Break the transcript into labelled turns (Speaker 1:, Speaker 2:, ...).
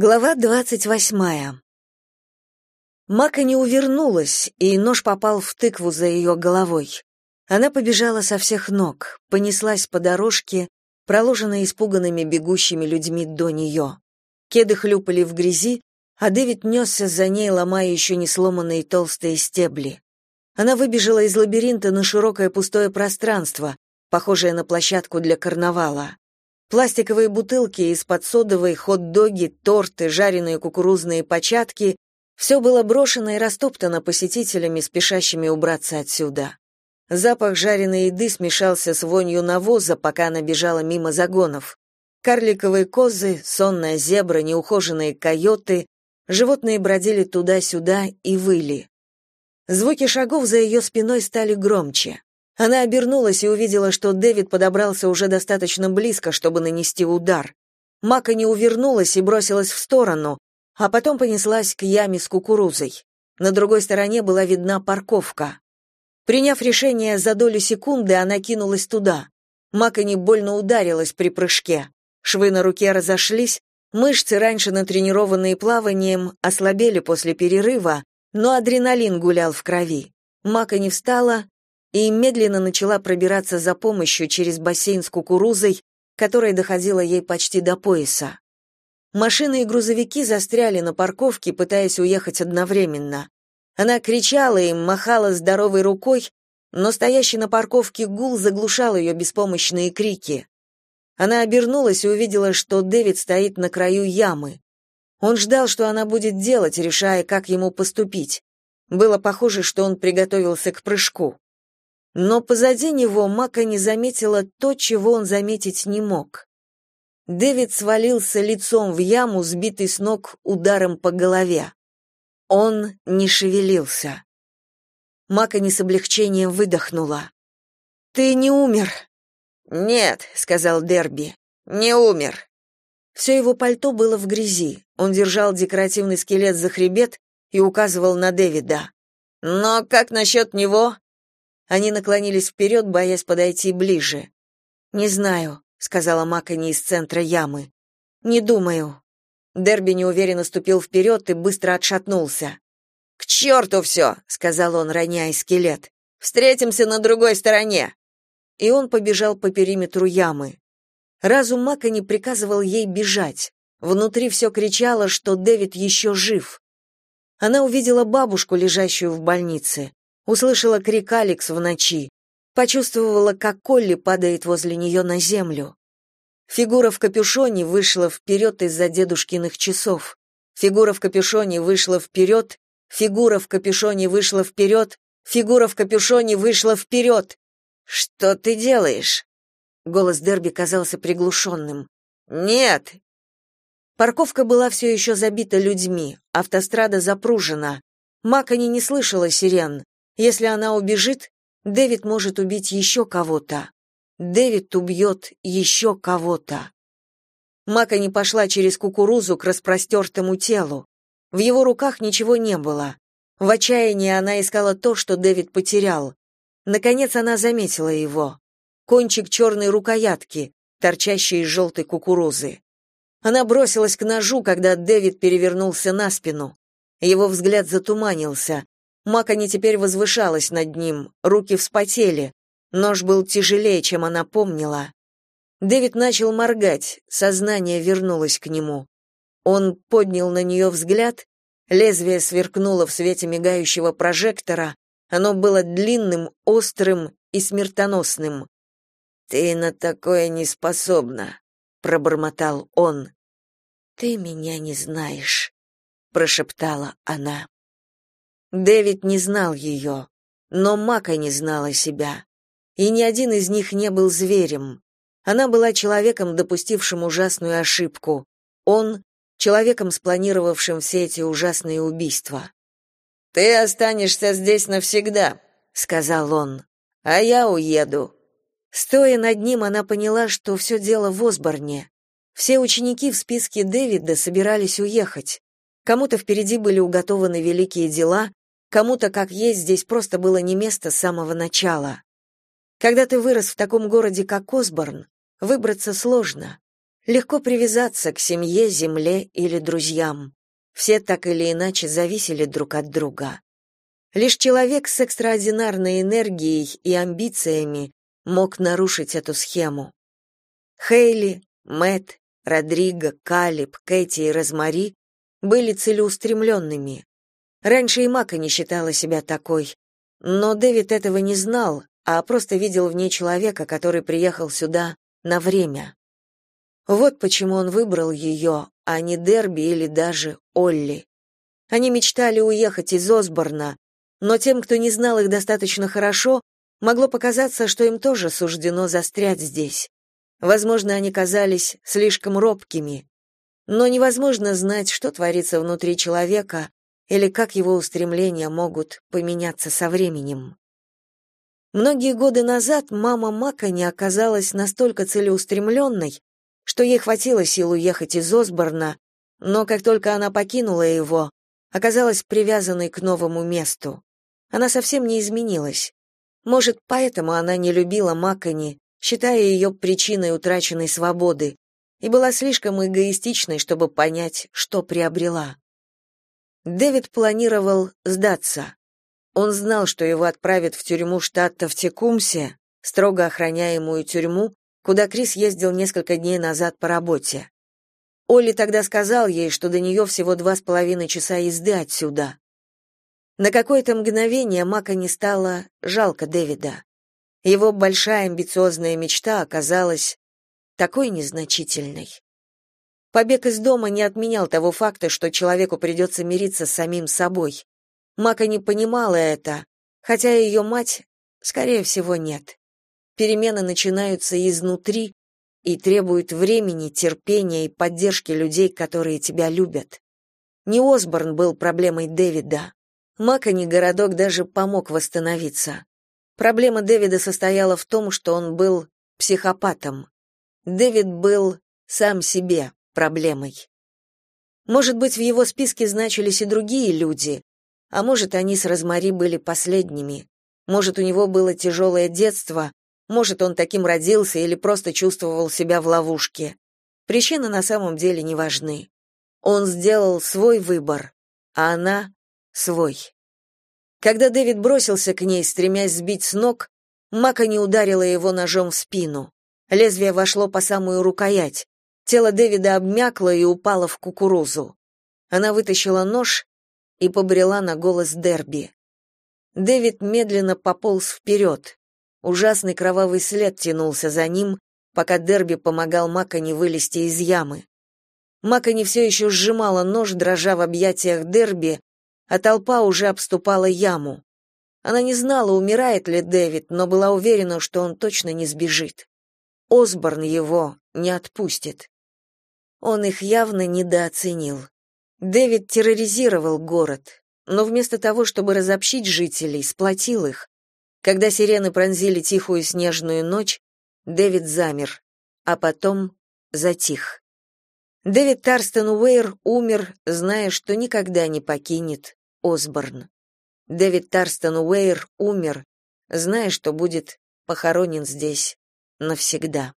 Speaker 1: Глава двадцать восьмая. Мака не увернулась, и нож попал в тыкву за ее головой. Она побежала со всех ног, понеслась по дорожке, проложенной испуганными бегущими людьми до нее. Кеды хлюпали в грязи, а Дэвид несся за ней, ломая еще не сломанные толстые стебли. Она выбежала из лабиринта на широкое пустое пространство, похожее на площадку для карнавала. Пластиковые бутылки из-под содовой, хот-доги, торты, жареные кукурузные початки — все было брошено и растоптано посетителями, спешащими убраться отсюда. Запах жареной еды смешался с вонью навоза, пока она бежала мимо загонов. Карликовые козы, сонная зебра, неухоженные койоты, животные бродили туда-сюда и выли. Звуки шагов за ее спиной стали громче. Она обернулась и увидела, что Дэвид подобрался уже достаточно близко, чтобы нанести удар. Мака не увернулась и бросилась в сторону, а потом понеслась к яме с кукурузой. На другой стороне была видна парковка. Приняв решение за долю секунды, она кинулась туда. Мака не больно ударилась при прыжке. Швы на руке разошлись, мышцы, раньше натренированные плаванием, ослабели после перерыва, но адреналин гулял в крови. Мака не встала, и медленно начала пробираться за помощью через бассейн с кукурузой, которая доходила ей почти до пояса. Машины и грузовики застряли на парковке, пытаясь уехать одновременно. Она кричала им, махала здоровой рукой, но стоящий на парковке гул заглушал ее беспомощные крики. Она обернулась и увидела, что Дэвид стоит на краю ямы. Он ждал, что она будет делать, решая, как ему поступить. Было похоже, что он приготовился к прыжку. Но позади него Мака не заметила то, чего он заметить не мог. Дэвид свалился лицом в яму, сбитый с ног ударом по голове. Он не шевелился. Мака не с облегчением выдохнула. «Ты не умер?» «Нет», — сказал Дерби, — «не умер». Все его пальто было в грязи. Он держал декоративный скелет за хребет и указывал на Дэвида. «Но как насчет него?» Они наклонились вперед, боясь подойти ближе. «Не знаю», — сказала Макани из центра ямы. «Не думаю». Дерби неуверенно ступил вперед и быстро отшатнулся. «К черту все!» — сказал он, роняя скелет. «Встретимся на другой стороне!» И он побежал по периметру ямы. Разум Макани приказывал ей бежать. Внутри все кричало, что Дэвид еще жив. Она увидела бабушку, лежащую в больнице услышала крик Алекс в ночи, почувствовала, как Колли падает возле нее на землю. Фигура в капюшоне вышла вперед из-за дедушкиных часов. Фигура в капюшоне вышла вперед, фигура в капюшоне вышла вперед, фигура в капюшоне вышла вперед. «Что ты делаешь?» Голос Дерби казался приглушенным. «Нет!» Парковка была все еще забита людьми, автострада запружена. Макани не слышала сирен. Если она убежит, Дэвид может убить еще кого-то. Дэвид убьет еще кого-то. Мака не пошла через кукурузу к распростертому телу. В его руках ничего не было. В отчаянии она искала то, что Дэвид потерял. Наконец она заметила его. Кончик черной рукоятки, торчащий из желтой кукурузы. Она бросилась к ножу, когда Дэвид перевернулся на спину. Его взгляд затуманился. Макани теперь возвышалась над ним, руки вспотели. Нож был тяжелее, чем она помнила. Дэвид начал моргать, сознание вернулось к нему. Он поднял на нее взгляд, лезвие сверкнуло в свете мигающего прожектора, оно было длинным, острым и смертоносным. «Ты на такое не способна», — пробормотал он. «Ты меня не знаешь», — прошептала она. Дэвид не знал ее, но Мака не знала себя. И ни один из них не был зверем. Она была человеком, допустившим ужасную ошибку. Он — человеком, спланировавшим все эти ужасные убийства. «Ты останешься здесь навсегда», — сказал он, — «а я уеду». Стоя над ним, она поняла, что все дело в Осборне. Все ученики в списке Дэвида собирались уехать. Кому-то впереди были уготованы великие дела, Кому-то, как есть, здесь просто было не место с самого начала. Когда ты вырос в таком городе, как Осборн, выбраться сложно. Легко привязаться к семье, земле или друзьям. Все так или иначе зависели друг от друга. Лишь человек с экстраординарной энергией и амбициями мог нарушить эту схему. Хейли, Мэтт, Родриго, Калиб, Кэти и Розмари были целеустремленными. Раньше и Мака не считала себя такой, но Дэвид этого не знал, а просто видел в ней человека, который приехал сюда на время. Вот почему он выбрал ее, а не Дерби или даже Олли. Они мечтали уехать из Осборна, но тем, кто не знал их достаточно хорошо, могло показаться, что им тоже суждено застрять здесь. Возможно, они казались слишком робкими, но невозможно знать, что творится внутри человека или как его устремления могут поменяться со временем. Многие годы назад мама Мака оказалась настолько целеустремленной, что ей хватило сил уехать из Осборна, но как только она покинула его, оказалась привязанной к новому месту. Она совсем не изменилась. Может, поэтому она не любила Макони, считая ее причиной утраченной свободы, и была слишком эгоистичной, чтобы понять, что приобрела. Дэвид планировал сдаться. Он знал, что его отправят в тюрьму штата в Текумсе, строго охраняемую тюрьму, куда Крис ездил несколько дней назад по работе. Олли тогда сказал ей, что до нее всего два с половиной часа езды отсюда. На какое-то мгновение Мака не стало жалко Дэвида. Его большая амбициозная мечта оказалась такой незначительной. Побег из дома не отменял того факта, что человеку придется мириться с самим собой. Мака не понимала это, хотя ее мать, скорее всего, нет. Перемены начинаются изнутри и требуют времени, терпения и поддержки людей, которые тебя любят. Не Осборн был проблемой Дэвида. Макони городок даже помог восстановиться. Проблема Дэвида состояла в том, что он был психопатом. Дэвид был сам себе проблемой. Может быть, в его списке значились и другие люди, а может, они с Розмари были последними. Может, у него было тяжелое детство, может, он таким родился или просто чувствовал себя в ловушке. Причины на самом деле не важны. Он сделал свой выбор, а она — свой. Когда Дэвид бросился к ней, стремясь сбить с ног, Мака не ударила его ножом в спину. Лезвие вошло по самую рукоять. Тело Дэвида обмякло и упало в кукурузу. Она вытащила нож и побрела на голос Дерби. Дэвид медленно пополз вперед. Ужасный кровавый след тянулся за ним, пока Дерби помогал Макони вылезти из ямы. Макони все еще сжимала нож, дрожа в объятиях Дерби, а толпа уже обступала яму. Она не знала, умирает ли Дэвид, но была уверена, что он точно не сбежит. Осборн его не отпустит. Он их явно недооценил. Дэвид терроризировал город, но вместо того, чтобы разобщить жителей, сплотил их. Когда сирены пронзили тихую снежную ночь, Дэвид замер, а потом затих. Дэвид Тарстон Уэйр умер, зная, что никогда не покинет Осборн. Дэвид Тарстон Уэйр умер, зная, что будет похоронен здесь навсегда.